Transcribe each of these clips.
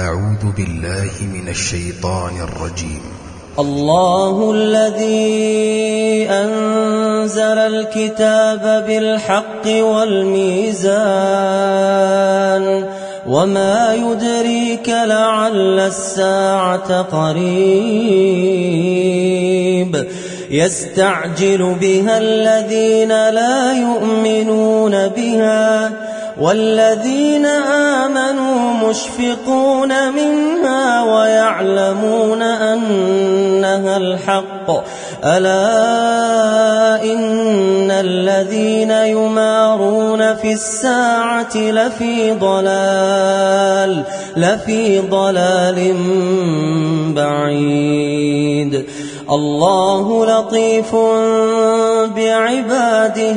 أعوذ بالله من الشيطان الرجيم. الله الذي أنزل الكتاب بالحق والميزان وما يدريك لعل الساعة قريب. يستعجل بها الذين لا يؤمنون بها والذين آمنوا مشفقون منها ويعلمون أنها الحق. ألا إن الذين يمارون في الساعة لفي ضلال لفي ضلال بعيد. الله لطيف بعباده.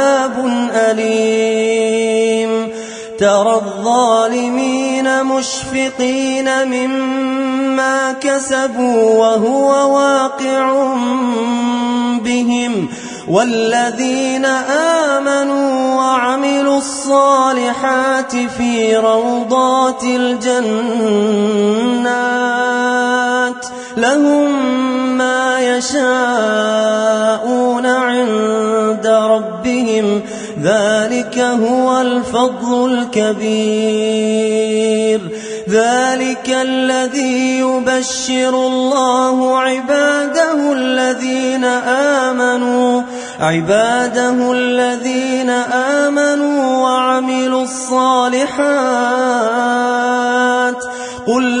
أليم ترى الظالمين مشفقين مما كسبوا وهو واقع بهم. والذين آمنوا وعملوا الصالحات في روضات الجنات ربهم ذلك هو الفضل الكبير. ذلك الذي يبشر الله عباده الذين آمنوا عباده الذين آمنوا وعملوا الصالحات. قل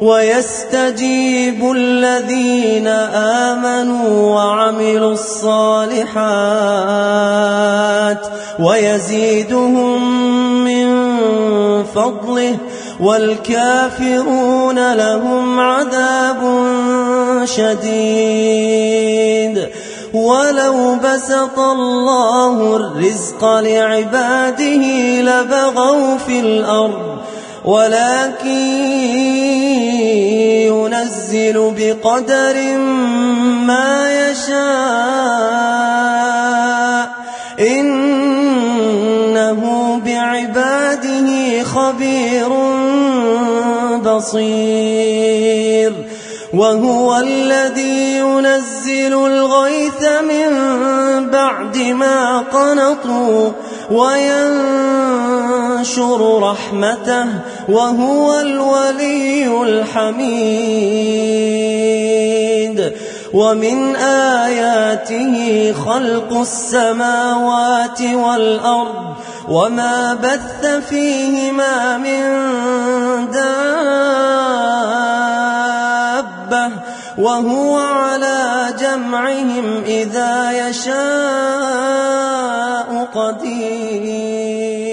ويستجيب الذين آمنوا وعملوا الصالحات ويزيدهم من فضله والكافرون لهم عذاب شديد. ولو بسط الله الرزق لعباده لبغوا في الأرض ولكن ينزل بقدر ما يشاء. إنه بعباده خبير بصير. وهو الذي ينزل الغيث من بعد ما قنطوا. وينشر رحمته وهو الولي الحميد. ومن آياته خلق السماوات والأرض وما بث فيهما من دابة وهو على جمعهم إذا يشاء قدير.